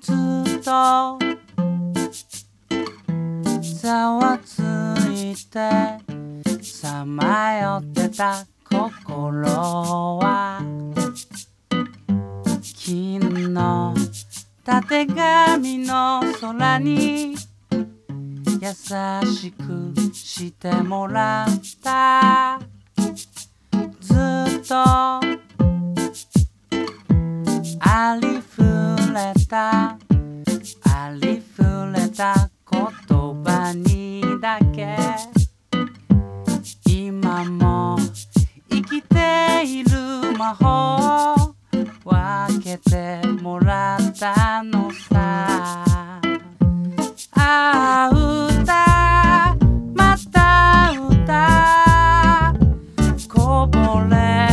ずっとざわついてさまよってた心は金のたてがみの空に優しくしてもらった。ずっとた言葉にだけ。今も生きている魔法分けてもらったのさ。ああ歌また歌。こぼれ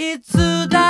いつだ